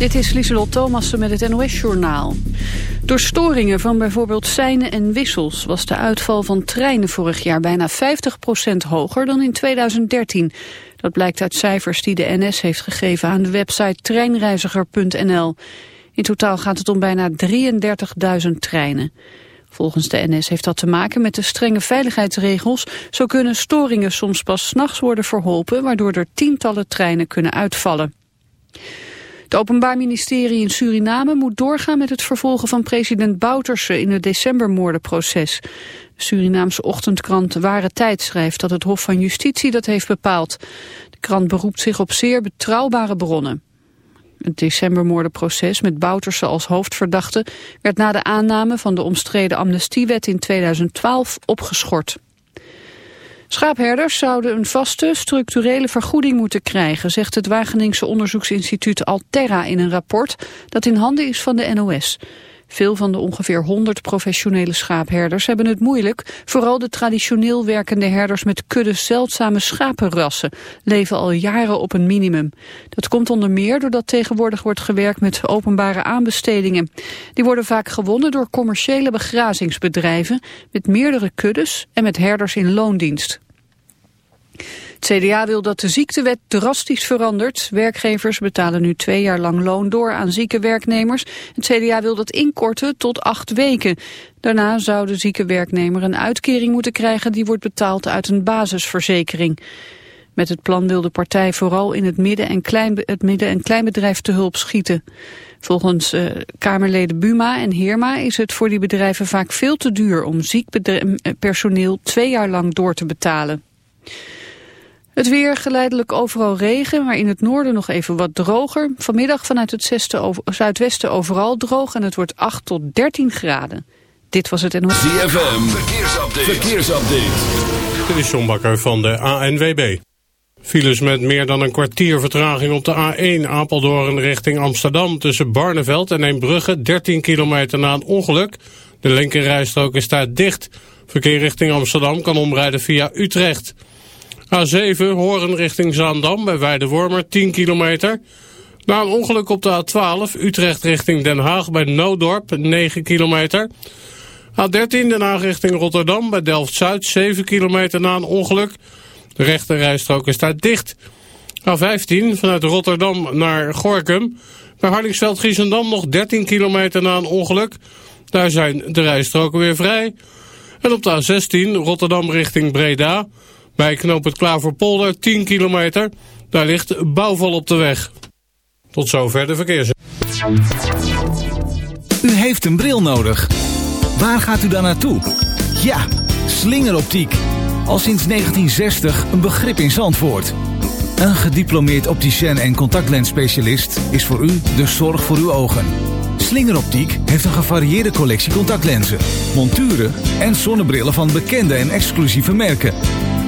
Dit is Lieselot Thomassen met het NOS-journaal. Door storingen van bijvoorbeeld seinen en wissels... was de uitval van treinen vorig jaar bijna 50% hoger dan in 2013. Dat blijkt uit cijfers die de NS heeft gegeven aan de website treinreiziger.nl. In totaal gaat het om bijna 33.000 treinen. Volgens de NS heeft dat te maken met de strenge veiligheidsregels. Zo kunnen storingen soms pas s'nachts worden verholpen... waardoor er tientallen treinen kunnen uitvallen. Het Openbaar Ministerie in Suriname moet doorgaan met het vervolgen van president Bouterse in het decembermoordenproces. De Surinaamse ochtendkrant Ware Tijd schrijft dat het Hof van Justitie dat heeft bepaald. De krant beroept zich op zeer betrouwbare bronnen. Het decembermoordenproces met Bouterse als hoofdverdachte werd na de aanname van de omstreden amnestiewet in 2012 opgeschort. Schaapherders zouden een vaste, structurele vergoeding moeten krijgen, zegt het Wageningse onderzoeksinstituut Alterra in een rapport dat in handen is van de NOS. Veel van de ongeveer 100 professionele schaapherders hebben het moeilijk. Vooral de traditioneel werkende herders met kudde zeldzame schapenrassen leven al jaren op een minimum. Dat komt onder meer doordat tegenwoordig wordt gewerkt met openbare aanbestedingen. Die worden vaak gewonnen door commerciële begrazingsbedrijven met meerdere kuddes en met herders in loondienst. Het CDA wil dat de ziektewet drastisch verandert. Werkgevers betalen nu twee jaar lang loon door aan zieke werknemers. Het CDA wil dat inkorten tot acht weken. Daarna zou de zieke werknemer een uitkering moeten krijgen... die wordt betaald uit een basisverzekering. Met het plan wil de partij vooral in het midden- en, klein, het midden en kleinbedrijf te hulp schieten. Volgens uh, Kamerleden Buma en Heerma is het voor die bedrijven vaak veel te duur... om ziek personeel twee jaar lang door te betalen. Het weer geleidelijk overal regen, maar in het noorden nog even wat droger. Vanmiddag vanuit het over, zuidwesten overal droog en het wordt 8 tot 13 graden. Dit was het NOS. ZFM, verkeersupdate. verkeersupdate. Dit is John Bakker van de ANWB. Files met meer dan een kwartier vertraging op de A1 Apeldoorn richting Amsterdam... tussen Barneveld en Eembrugge, 13 kilometer na een ongeluk. De linkerrijstrook is daar dicht. Verkeer richting Amsterdam kan omrijden via Utrecht... A7 Horen richting Zaandam bij Weidewormer 10 kilometer. Na een ongeluk op de A12 Utrecht richting Den Haag bij Noodorp 9 kilometer. A13 Den richting Rotterdam bij Delft-Zuid 7 kilometer na een ongeluk. De rechte rijstrook is daar dicht. A15 vanuit Rotterdam naar Gorkum. Bij Hardingsveld-Giessendam nog 13 kilometer na een ongeluk. Daar zijn de rijstroken weer vrij. En op de A16 Rotterdam richting Breda... Bij knoop het Klaverpolder 10 kilometer. Daar ligt bouwval op de weg. Tot zover de verkeers. U heeft een bril nodig. Waar gaat u dan naartoe? Ja, slingeroptiek. Al sinds 1960 een begrip in Zandvoort. Een gediplomeerd opticien en contactlensspecialist is voor u de zorg voor uw ogen. Slingeroptiek heeft een gevarieerde collectie contactlenzen, monturen en zonnebrillen van bekende en exclusieve merken.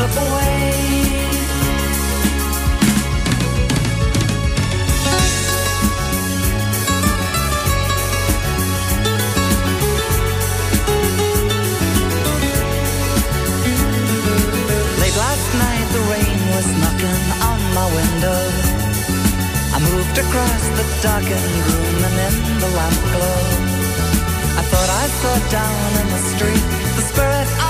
Slip away. Late last night the rain was knocking on my window. I moved across the darkened room and in the lamp glow. I thought I saw down in the street the spirit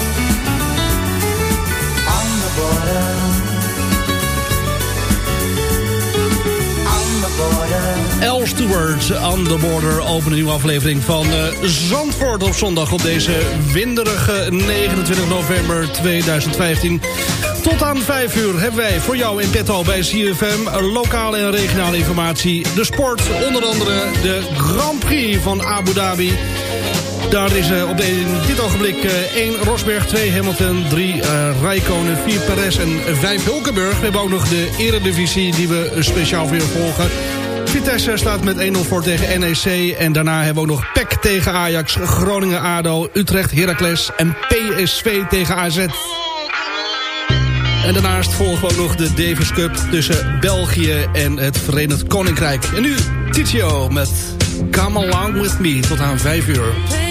Stewart on the Border openen een nieuwe aflevering van uh, Zandvoort op zondag op deze winderige 29 november 2015. Tot aan 5 uur hebben wij voor jou in petto bij CFM lokale en regionale informatie. De sport, onder andere de Grand Prix van Abu Dhabi. Daar is uh, op dit ogenblik uh, 1 Rosberg, 2 Hamilton, 3 uh, Rijkonen, 4 Perez en 5 Hulkenburg. We hebben ook nog de eredivisie die we speciaal je volgen. Vitesse staat met 1-0 voor tegen NEC. En daarna hebben we ook nog PEC tegen Ajax, Groningen, ADO, Utrecht, Heracles en PSV tegen AZ. En daarnaast volgen we ook nog de Davis Cup tussen België en het Verenigd Koninkrijk. En nu Titio met Come Along With Me tot aan 5 uur.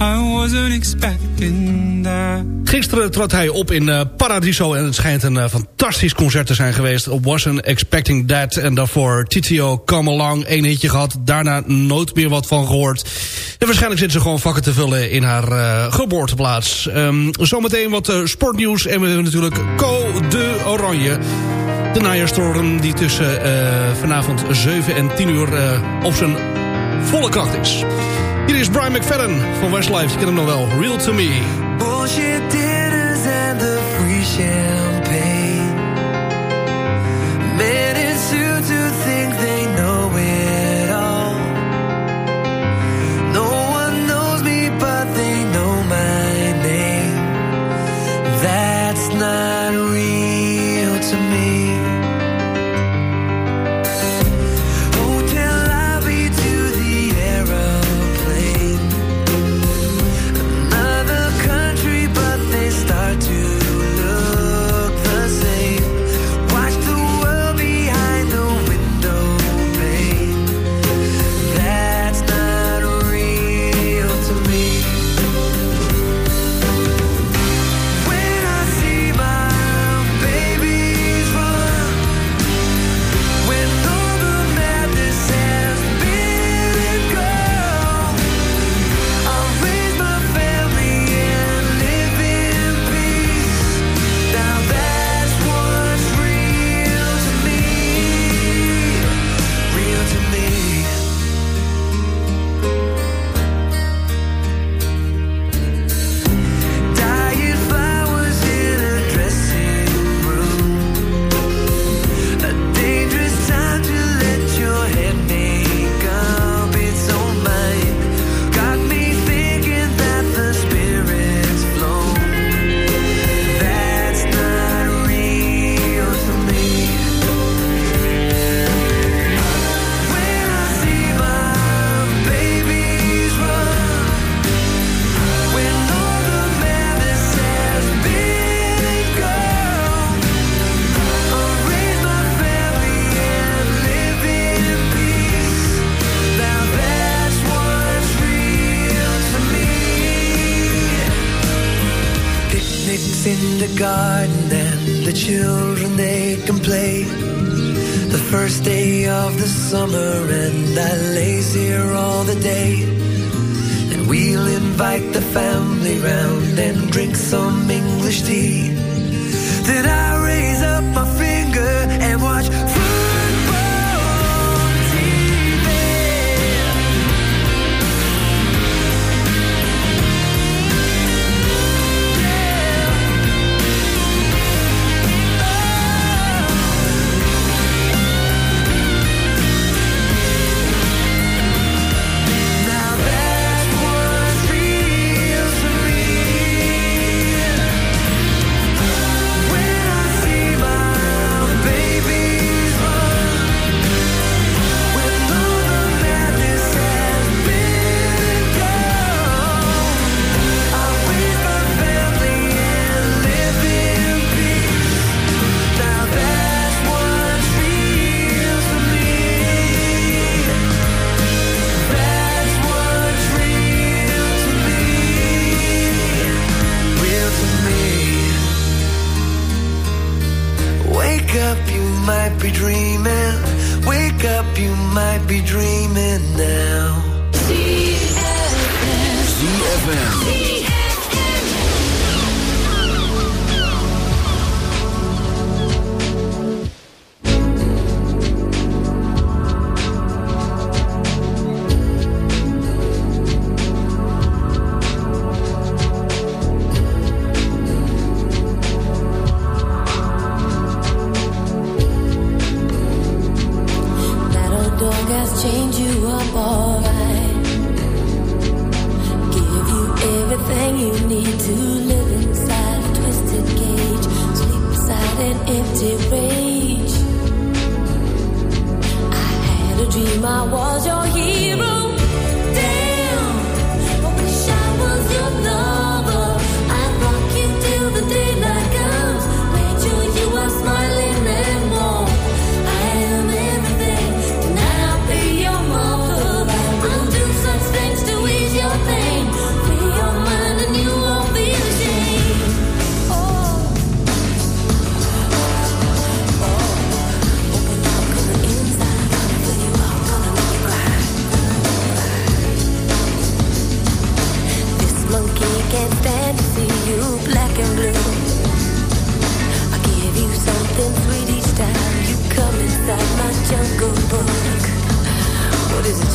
I wasn't expecting that. Gisteren trad hij op in uh, Paradiso en het schijnt een uh, fantastisch concert te zijn geweest. Wasn't Expecting That en daarvoor TTO Come Along, één hitje gehad. Daarna nooit meer wat van gehoord. En waarschijnlijk zit ze gewoon vakken te vullen in haar uh, geboorteplaats. Um, zometeen wat sportnieuws en we hebben natuurlijk Co de Oranje. De najaarstorm die tussen vanavond 7 en 10 uur op zijn volle kracht is. Hier is Brian McFadden van Westlife. Je kent hem nog wel. Real to me. Bullshit dinners and the free champagne. Men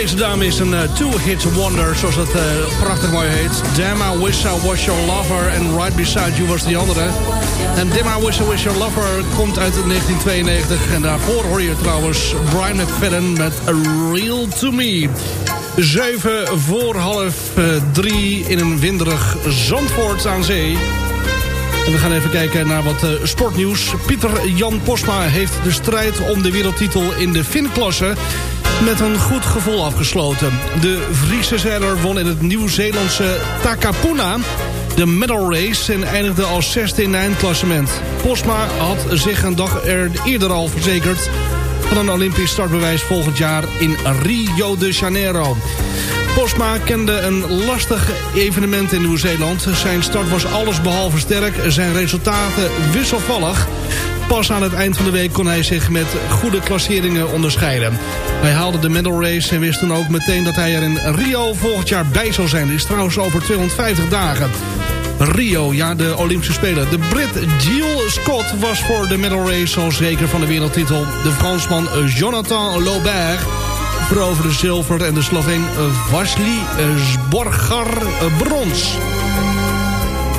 Deze dame is een uh, two-hit wonder, zoals het uh, prachtig mooi heet. Damn I Wish I Was Your Lover en Right Beside You was die andere. En Damn I Wish I Was Your Lover komt uit 1992. En daarvoor hoor je trouwens Brian McFadden met A Real To Me. Zeven voor half uh, drie in een winderig Zandvoort aan zee. En we gaan even kijken naar wat sportnieuws. Pieter Jan Posma heeft de strijd om de wereldtitel in de Fin-klasse met een goed gevoel afgesloten. De Friese zeiler won in het Nieuw-Zeelandse Takapuna de medal race en eindigde als zesde in eindklassement. Posma had zich een dag er eerder al verzekerd van een Olympisch startbewijs volgend jaar in Rio de Janeiro. Posma kende een lastig evenement in Nieuw-Zeeland. Zijn start was allesbehalve sterk, zijn resultaten wisselvallig. Pas aan het eind van de week kon hij zich met goede klasseringen onderscheiden. Hij haalde de medal race en wist toen ook meteen dat hij er in Rio volgend jaar bij zou zijn. Dit is trouwens over 250 dagen. Rio, ja, de Olympische Spelen. De Brit Gilles Scott was voor de medal race al zeker van de wereldtitel. De Fransman Jonathan Laubert veroverde zilver en de Sloveen Vasily Sborgar brons.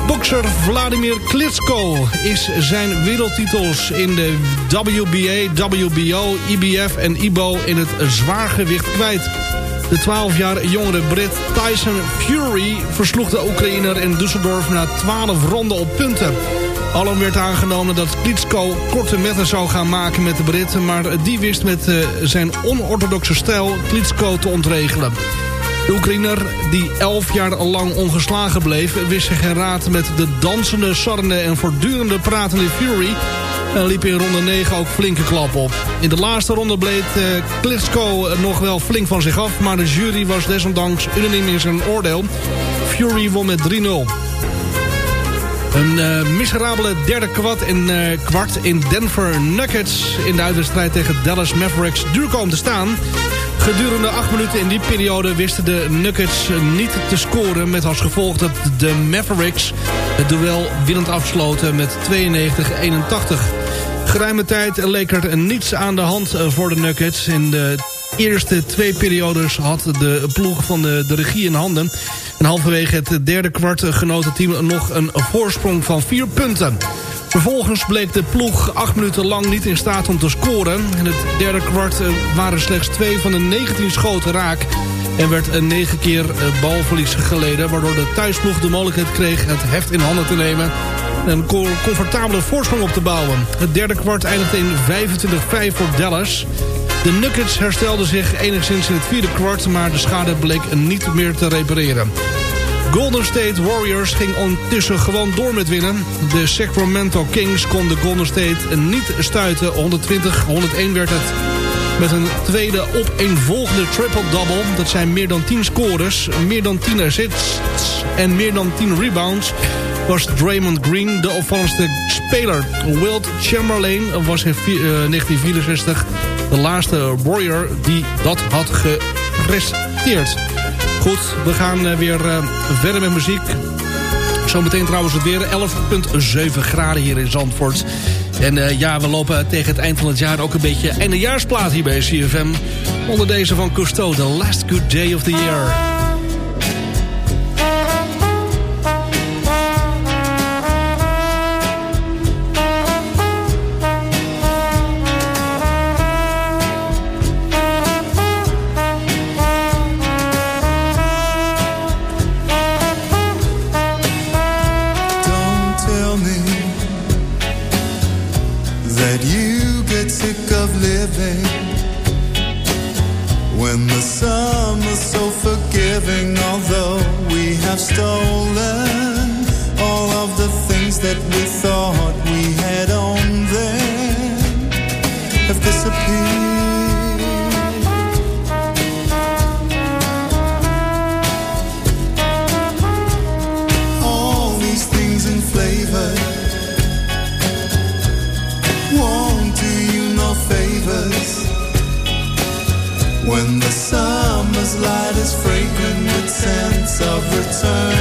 Bokser Vladimir Klitschko is zijn wereldtitels in de WBA, WBO, IBF en IBO in het zwaargewicht kwijt. De 12 jaar jongere Brit Tyson Fury versloeg de Oekraïner in Düsseldorf na 12 ronden op punten. Alom werd aangenomen dat Klitschko korte metten zou gaan maken met de Britten... maar die wist met uh, zijn onorthodoxe stijl Klitschko te ontregelen. De Oekraïner, die 11 jaar lang ongeslagen bleef... wist zich raad met de dansende, sarrende en voortdurende pratende Fury... en liep in ronde 9 ook flinke klap op. In de laatste ronde bleef uh, Klitschko nog wel flink van zich af... maar de jury was desondanks unaniem in zijn oordeel. Fury won met 3-0. Een uh, miserabele derde kwart in, uh, kwart in Denver Nuggets... in de uitwedstrijd tegen Dallas Mavericks duur komen te staan. Gedurende acht minuten in die periode wisten de Nuggets niet te scoren... met als gevolg dat de Mavericks het duel winnend afsloten met 92-81. Geruime tijd leek er niets aan de hand voor de Nuggets. In de eerste twee periodes had de ploeg van de regie in handen... En halverwege het derde kwart genoot het team nog een voorsprong van vier punten. Vervolgens bleek de ploeg acht minuten lang niet in staat om te scoren. In het derde kwart waren slechts twee van de 19 schoten raak. En werd een negen keer balverlies geleden... waardoor de thuisploeg de mogelijkheid kreeg het heft in handen te nemen... en een comfortabele voorsprong op te bouwen. Het derde kwart eindigde in 25-5 voor Dallas... De Nuggets herstelden zich enigszins in het vierde kwart... maar de schade bleek niet meer te repareren. Golden State Warriors ging ondertussen gewoon door met winnen. De Sacramento Kings kon de Golden State niet stuiten. 120-101 werd het met een tweede opeenvolgende triple-double. Dat zijn meer dan 10 scores, meer dan 10 assists en meer dan 10 rebounds was Draymond Green de opvallendste speler. Wilt Chamberlain was in 1964 de laatste Warrior die dat had gepresteerd. Goed, we gaan weer uh, verder met muziek. Zometeen trouwens het weer 11,7 graden hier in Zandvoort. En uh, ja, we lopen tegen het eind van het jaar ook een beetje eindejaarsplaat hier bij CFM. Onder deze van Cousteau, The Last Good Day of the Year. When the summer's so forgiving, although we have stolen all of the things that we thought we had on them, have disappeared. sun.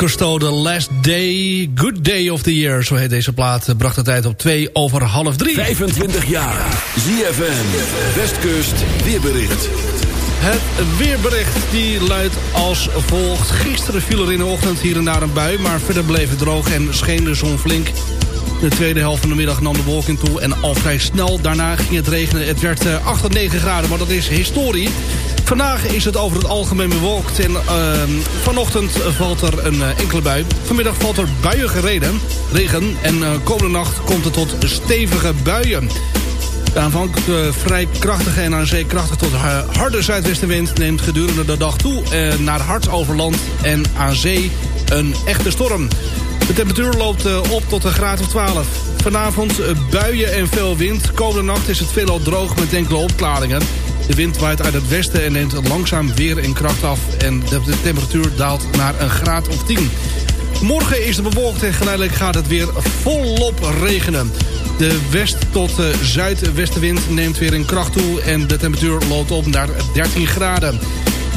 Cousteau, The Last Day, Good Day of the Year. Zo heet deze plaat. Bracht de tijd op 2 over half 3. 25 jaar. ZFM. Westkust. Weerbericht. Het weerbericht die luidt als volgt. Gisteren viel er in de ochtend hier en daar een bui... maar verder bleef het droog en scheen de zon flink. De tweede helft van de middag nam de wolking toe en al vrij snel daarna ging het regenen. Het werd 8 tot 9 graden, maar dat is historie. Vandaag is het over het algemeen bewolkt en uh, vanochtend valt er een uh, enkele bui. Vanmiddag valt er buiige regen, regen en uh, komende nacht komt het tot stevige buien. De aanvankelijk vrij krachtige en aan zee krachtig tot harde zuidwestenwind... neemt gedurende de dag toe naar hard over land en aan zee een echte storm. De temperatuur loopt uh, op tot een graad of 12. Vanavond uh, buien en veel wind. Komende nacht is het veelal droog met enkele opklaringen. De wind waait uit het westen en neemt langzaam weer in kracht af. En de, temperatuur daalt naar een graad of 10. Morgen is het bewolkt en geleidelijk gaat het weer volop regenen. De west- tot uh, zuidwestenwind neemt weer in kracht toe... en de temperatuur loopt op naar 13 graden.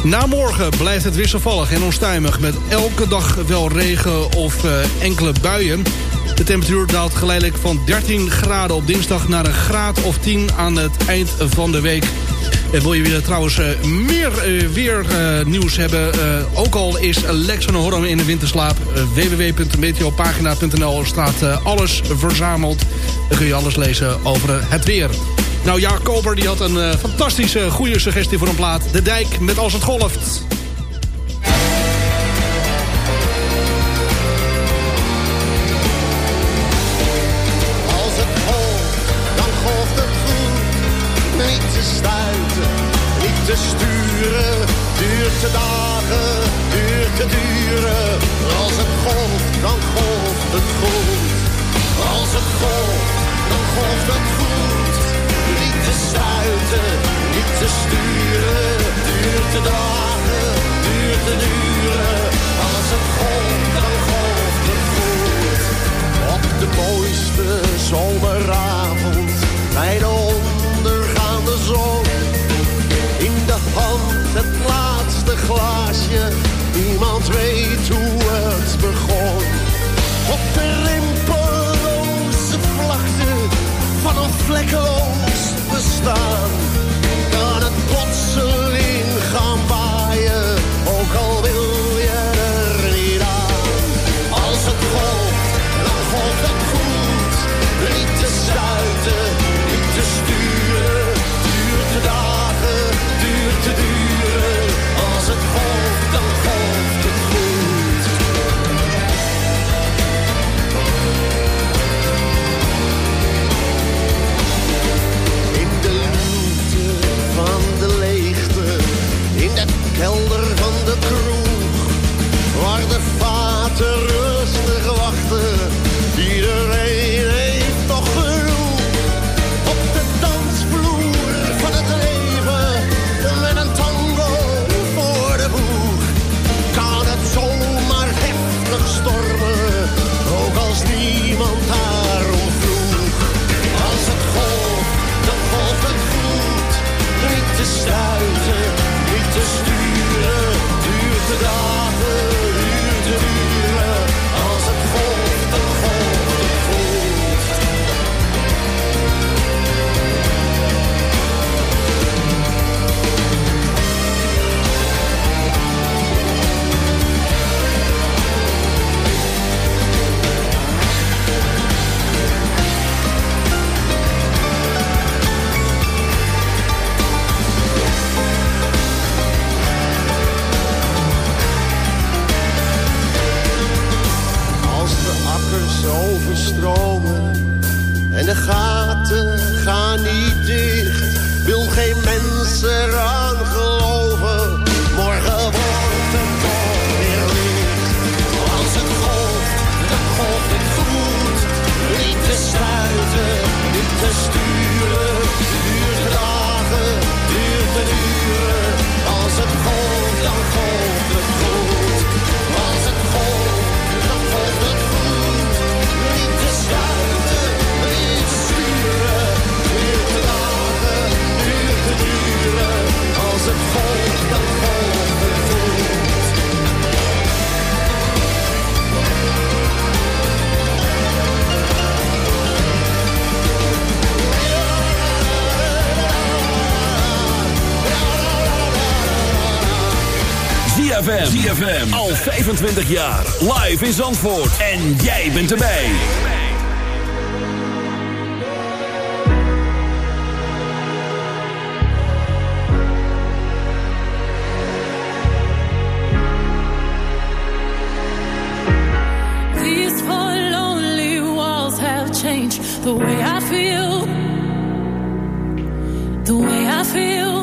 Na morgen blijft het wisselvallig en onstuimig... met elke dag wel regen of uh, enkele buien. De temperatuur daalt geleidelijk van 13 graden op dinsdag... naar een graad of 10 aan het eind van de week. En wil je weer, trouwens uh, meer uh, weer nieuws hebben... ook al is Lex van Horm in de winterslaap... www.meteopagina.nl staat alles verzameld. Dan kun je alles lezen over het weer. Nou ja, Koper die had een uh, fantastische goede suggestie voor een plaat. De dijk met Als het golft. Als het golft, dan golft het goed. Niet te stuiten, niet te sturen. Duurt te dagen, duurt te duren. Als het golft, dan golft het goed. Als het golft, dan golft het goed te stuiten, niet te sturen. Duurt te dagen, duurt te duren. Als het golft, dan golft het goed. Op de mooiste zomeravond, bij de ondergaande zon. In de hand het laatste glaasje, niemand weet hoe het begon. Op de rimpeloze vlakte van een vlekkeloos bestaan. Kan het plotseling ZFM. ZFM. Al 25 jaar. Live in Zandvoort. En jij bent erbij. These four lonely walls have changed the way I feel. The way I feel.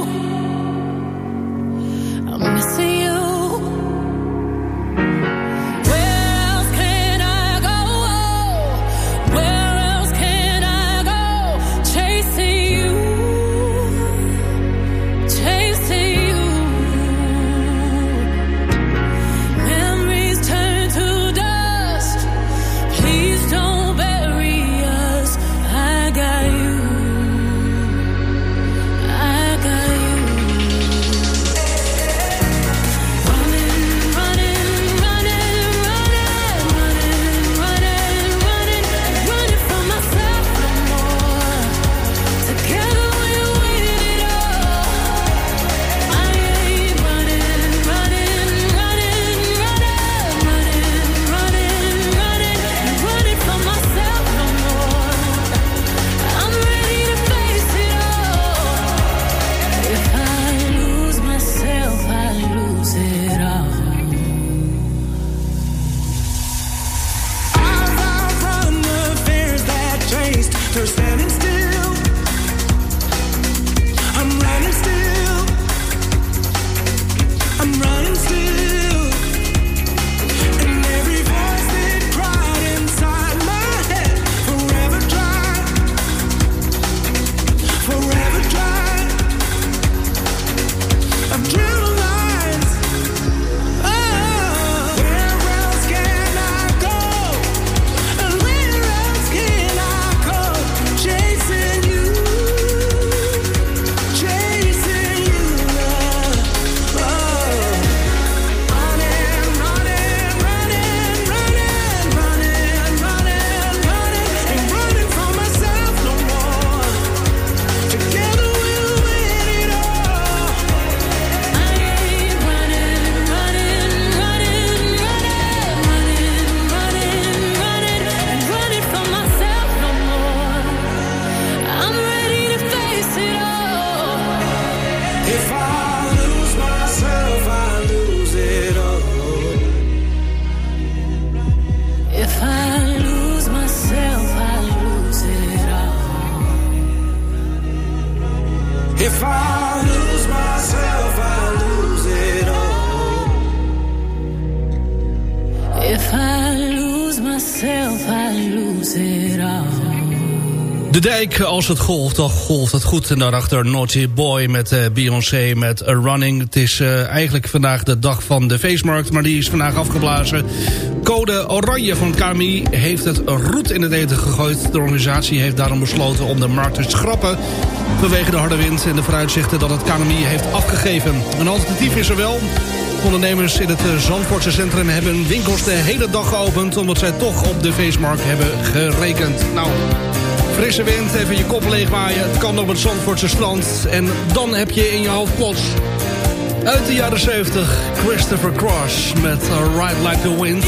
Als het golft, dan golft het goed. En daarachter Naughty Boy met eh, Beyoncé met A Running. Het is eh, eigenlijk vandaag de dag van de feestmarkt, maar die is vandaag afgeblazen. Code Oranje van KMI heeft het roet in het eten gegooid. De organisatie heeft daarom besloten om de markt te schrappen... vanwege de harde wind en de vooruitzichten dat het KMI heeft afgegeven. Een alternatief is er wel... Ondernemers in het eh, Zandvoortse centrum hebben winkels de hele dag geopend... omdat zij toch op de feestmarkt hebben gerekend. Nou, frisse wind, even je kop leegwaaien. Het kan op het Zandvoortse strand. En dan heb je in je hoofd plots... Uit de jaren 70, Christopher Cross met Ride Like the Wind.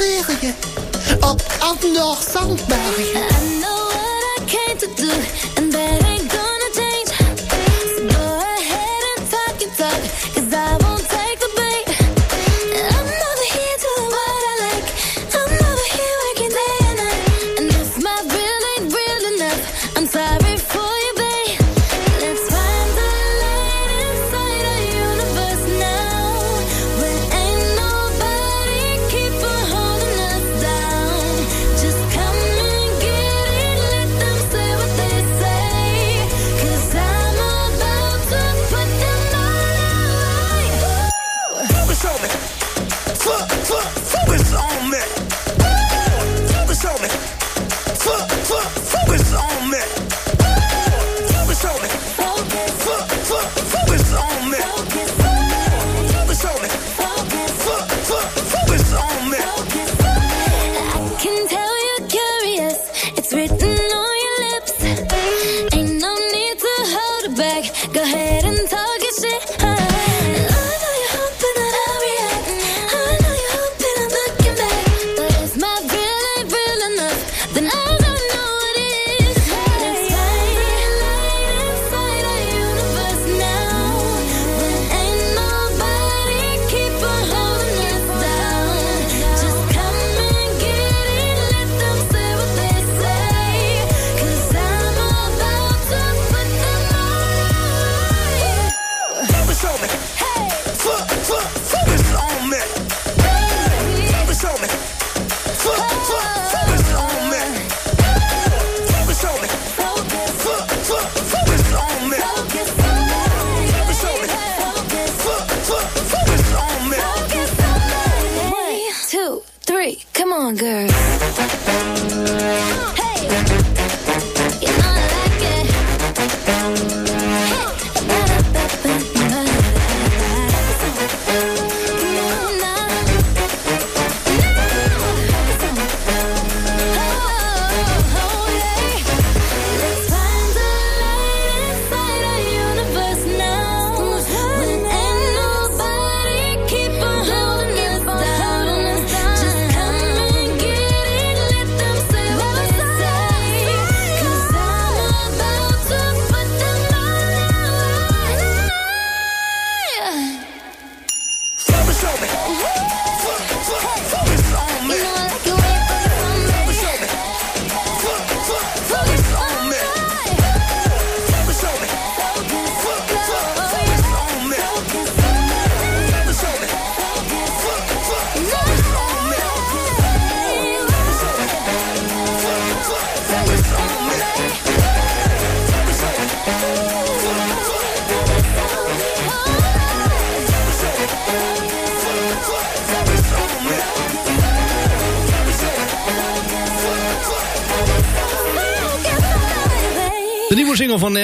Je op Andor Zandbergen.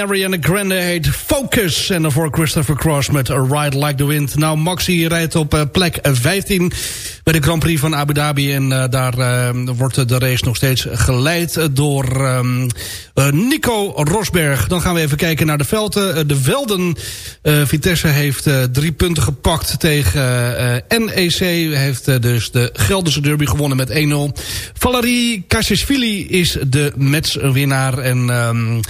Ariana Grande heet Focus. En daarvoor Christopher Cross met A Ride Like the Wind. Nou, Maxi rijdt op eh, plek 15 bij de Grand Prix van Abu Dhabi. En eh, daar eh, wordt de race nog steeds geleid door ehm, eh, Nico Rosberg. Dan gaan we even kijken naar de velden. De velden, Vitesse heeft drie punten gepakt tegen NEC. Heeft dus de Gelderse derby gewonnen met 1-0. Valerie Kassisvili is de matchwinnaar. En... ehm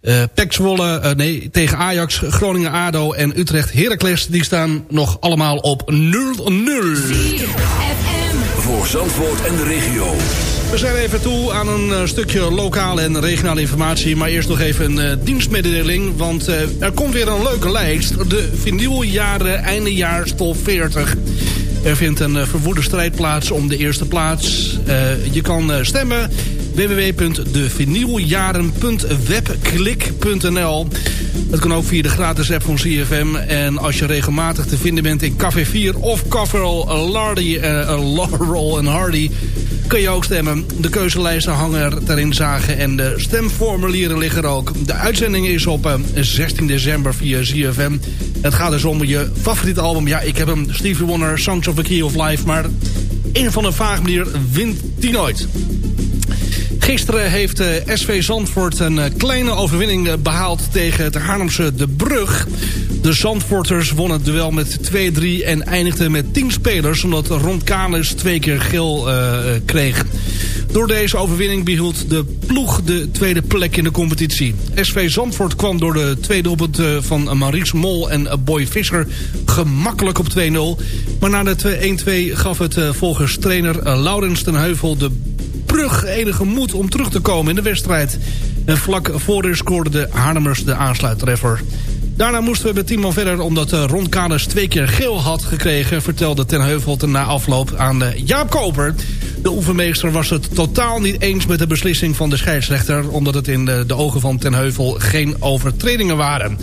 eh Pek Zwolle, eh, nee, tegen Ajax, Groningen ADO en Utrecht Heracles... die staan nog allemaal op 0-0. Voor Zandvoort en de regio. We zijn even toe aan een eh, stukje lokale en regionale informatie... maar eerst nog even een eh, dienstmededeling... want er komt weer een leuke lijst. De vinyljaren eindejaars top 40. Er vindt een eh, verwoede strijd plaats om de eerste plaats. Eh, je kan eh, stemmen www.devinyljaren.webklik.nl Dat kan ook via de gratis app van CFM. En als je regelmatig te vinden bent in Café 4 of Café Lardy, uh, en Hardy... kun je ook stemmen. De keuzelijsten hangen er ter inzage en de stemformulieren liggen er ook. De uitzending is op uh, 16 december via CFM. Het gaat dus om je favoriete album. Ja, ik heb hem, Stevie Wonder, Songs of the Key of Life... maar een van een vaag manier wint die nooit. Gisteren heeft eh, SV Zandvoort een eh, kleine overwinning eh, behaald tegen het Haarlemse De Brug. De Zandvoorters wonnen het duel met 2-3 en eindigden met 10 spelers... omdat Ron Kalis twee keer geel kreeg. Door deze overwinning behield de ploeg de tweede plek in de competitie. SV Zandvoort kwam door de tweede doelpunt van Maurice Mol en Boy Visser gemakkelijk op 2-0. Maar na de 1-2 gaf het volgens trainer Laurens ten Heuvel de brug enige moed om terug te komen in de wedstrijd. En vlak voor scoorde de Haarlemers de aansluittreffer. Daarna moesten we met 10 man verder omdat uh, Ron Kaders twee keer geel had gekregen... vertelde Ten Heuvel na afloop aan uh, Jaap Koper. De oefenmeester was het totaal niet eens met de beslissing van de scheidsrechter... omdat het in de, de ogen van Ten Heuvel geen overtredingen waren.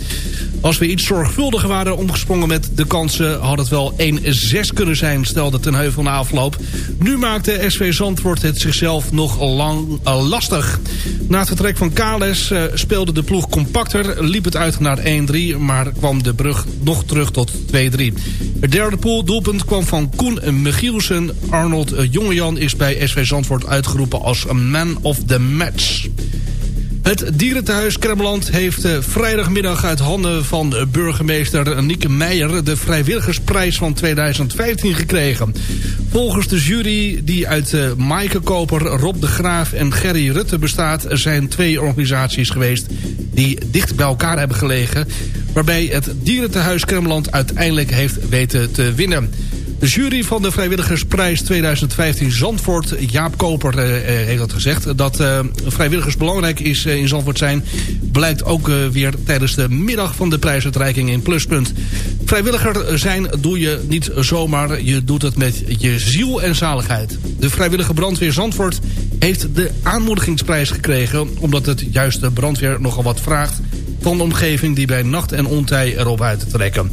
Als we iets zorgvuldiger waren omgesprongen met de kansen... had het wel 1-6 kunnen zijn, stelde Ten Heuvel na afloop. Nu maakte SV Zandvoort het zichzelf nog lang uh, lastig. Na het vertrek van Kales uh, speelde de ploeg compacter... liep het uit naar 1-3, maar kwam de brug nog terug tot 2-3. Het derde pool doelpunt kwam van Koen Michielsen. Arnold uh, Jongejan is bij SV Zandvoort uitgeroepen als man of the match. Het dierentehuis Kremmeland heeft uh, vrijdagmiddag uit handen van burgemeester Nieke Meijer... de vrijwilligersprijs van 2015 gekregen. Volgens de jury die uit uh, Maaike Koper, Rob de Graaf en Gerry Rutte bestaat... zijn twee organisaties geweest die dicht bij elkaar hebben gelegen... waarbij het dierentehuis Kremmeland uiteindelijk heeft weten te winnen. De jury van de Vrijwilligersprijs 2015 Zandvoort, Jaap Koper, uh, heeft dat gezegd. Dat uh, vrijwilligers belangrijk is in Zandvoort zijn... blijkt ook weer tijdens de middag van de prijsuitreiking in Pluspunt. Vrijwilliger zijn doe je niet zomaar, je doet het met je ziel en zaligheid. De vrijwillige brandweer Zandvoort heeft de aanmoedigingsprijs gekregen... omdat het juist de brandweer nogal wat vraagt van de omgeving... die bij nacht en ontij erop uit te trekken.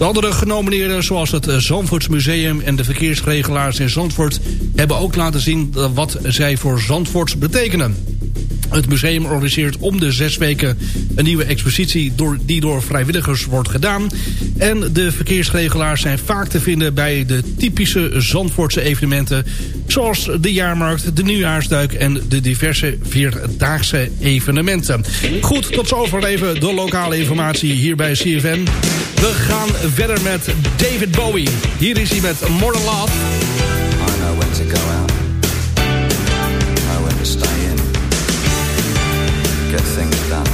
De andere genomineerden, zoals het Zandvoortsmuseum en de verkeersregelaars in Zandvoort... hebben ook laten zien wat zij voor Zandvoorts betekenen. Het museum organiseert om de zes weken een nieuwe expositie door, die door vrijwilligers wordt gedaan. En de verkeersregelaars zijn vaak te vinden bij de typische Zandvoortse evenementen... zoals de jaarmarkt, de nieuwjaarsduik en de diverse vierdaagse evenementen. Goed, tot zover even de lokale informatie hier bij CFN. We gaan verder met David Bowie. Hier is hij met Modern Love. Things done.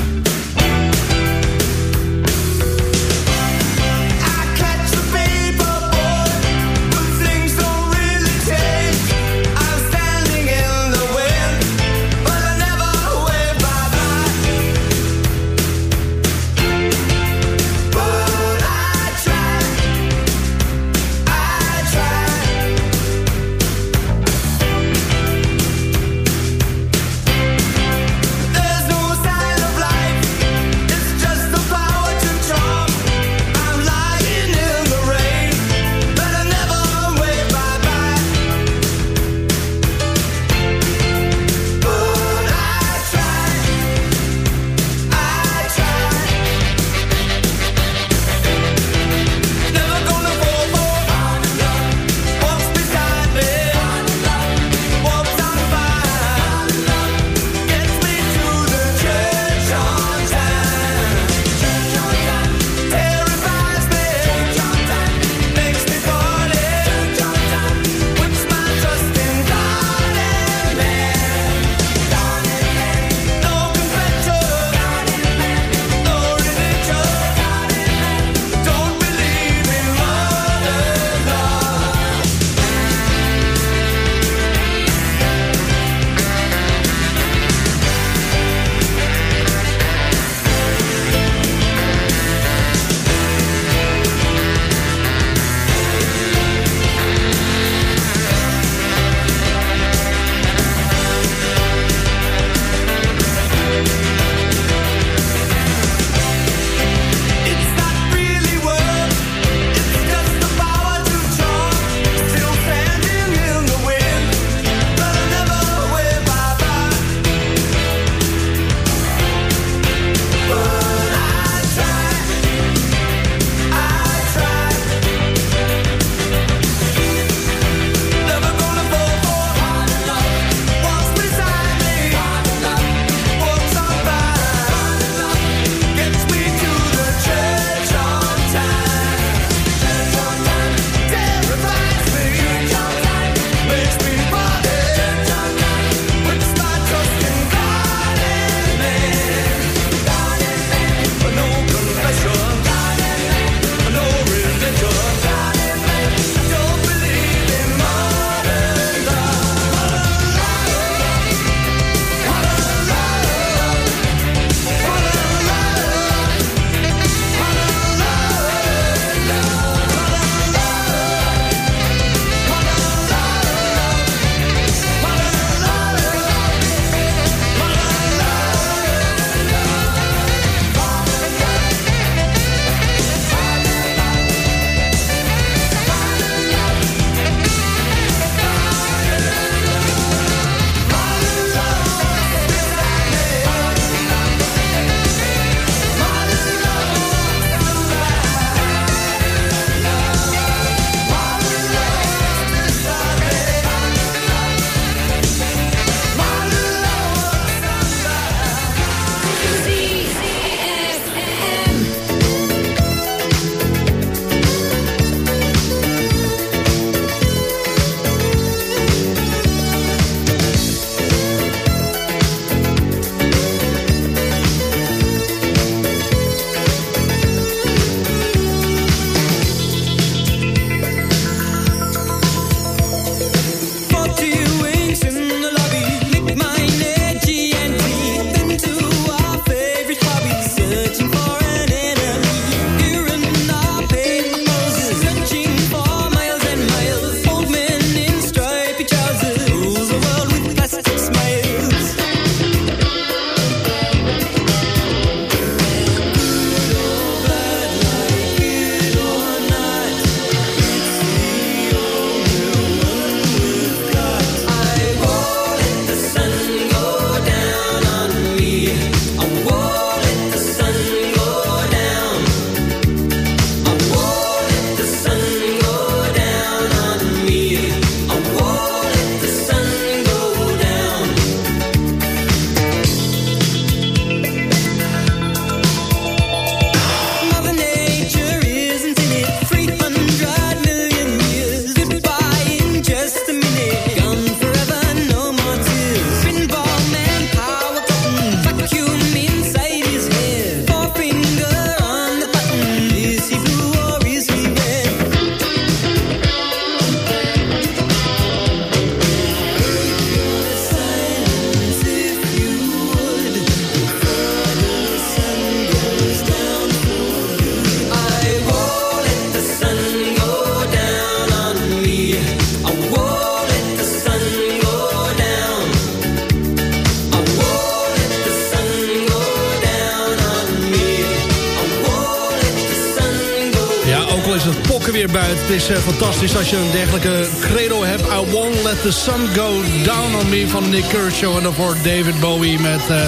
Het is eh, fantastisch als je een dergelijke credo hebt. I won't let the sun go down on me van Nick Kershaw. En dan voor David Bowie met uh,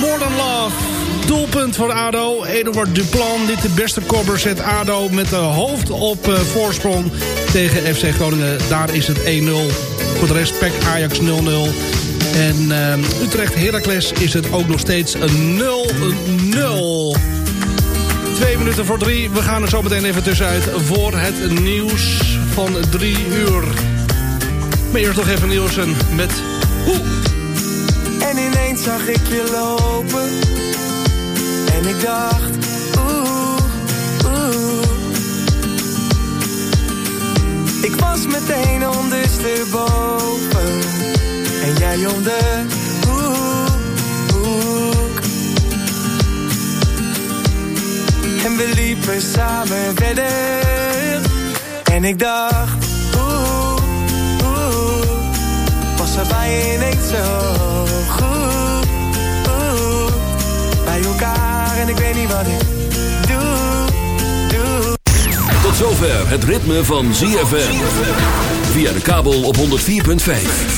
More Than Love. Doelpunt voor ADO. Eduard Duplan, dit de beste kobber, zet ADO met de hoofd op uh, voorsprong tegen FC Groningen. Daar is het 1-0. Voor de PEC Ajax 0-0. En uh, Utrecht Heracles is het ook nog steeds 0-0. Twee minuten voor drie. We gaan er zo meteen even tussenuit voor het nieuws van drie uur. Maar eerst nog even Nielsen met Hoe. En ineens zag ik je lopen. En ik dacht, oeh, oeh. Ik was meteen ondersteboven. En jij om we liepen samen verder. En ik dacht, oeh, oeh. Was er bij ineens zo goed. Oeh, bij elkaar en ik weet niet wat ik doe, doe. Tot zover het ritme van ZFM. Via de kabel op 104.5.